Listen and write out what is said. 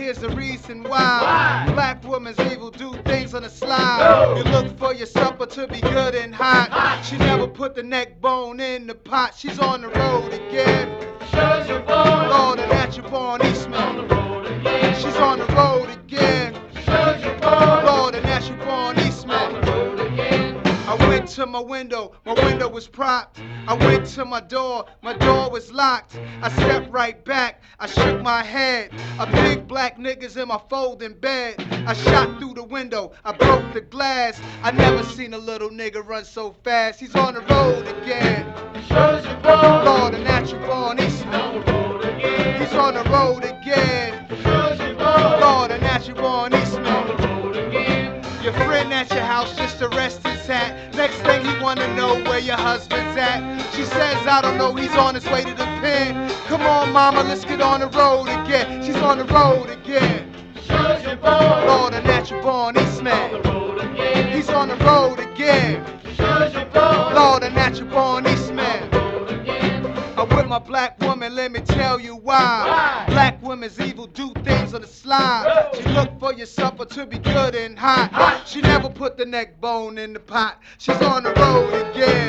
here's the reason why. Black women's evil do things on the slide. You look for your supper to be good and hot. She never put the neck bone in the pot. She's on the road again. Lord, and at your born Eastman. She's on the road my window, my window was propped. I went to my door, my door was locked. I stepped right back, I shook my head. A big black niggas in my folding bed. I shot through the window, I broke the glass. I never seen a little nigga run so fast. He's on the road again. Lord, and natural born Eastman. He's on the road again. Your friend at your house just to rest his hat. Next thing he wanna know where your husband's at. She says, I don't know, he's on his way to the pen. Come on, mama, let's get on the road again. She's on the road again. Lord, a natural born Eastman. He's on the road again. Lord, a natural born. I'm with my black woman, let me tell you why. Black women's evil do things on the slide. She look for your supper to be good and hot. She never put the neck bone in the pot. She's on the road again.